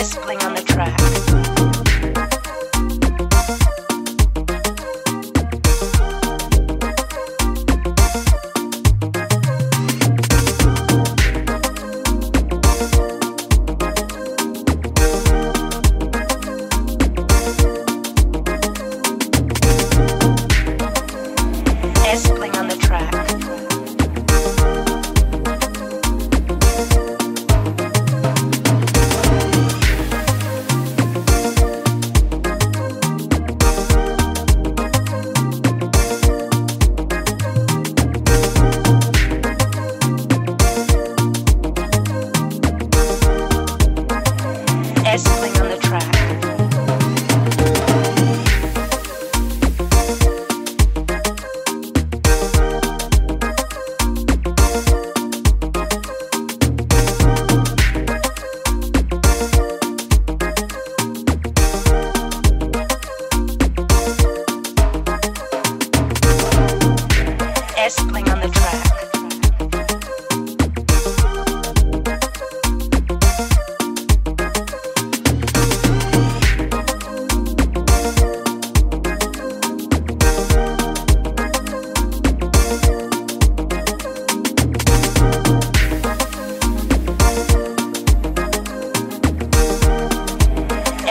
best on the track.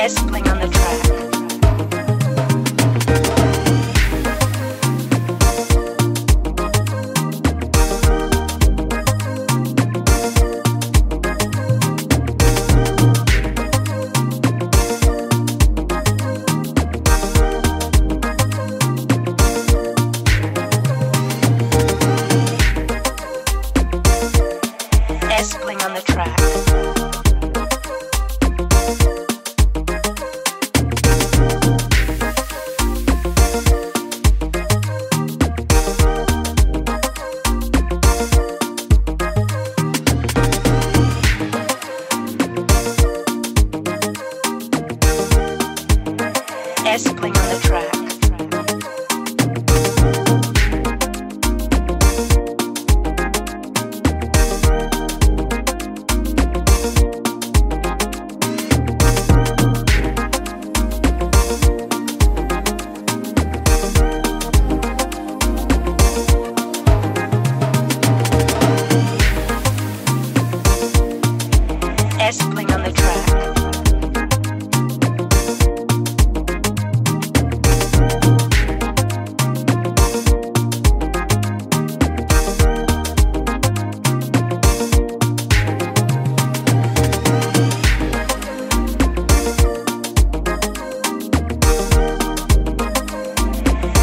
best bling. S on the track.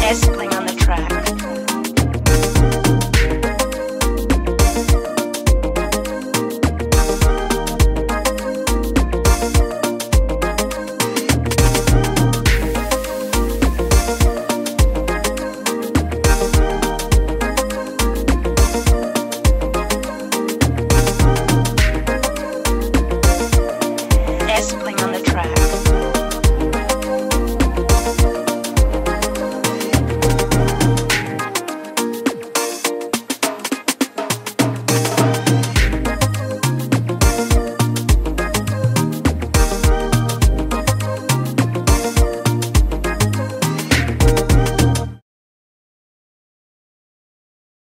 Testing on the track.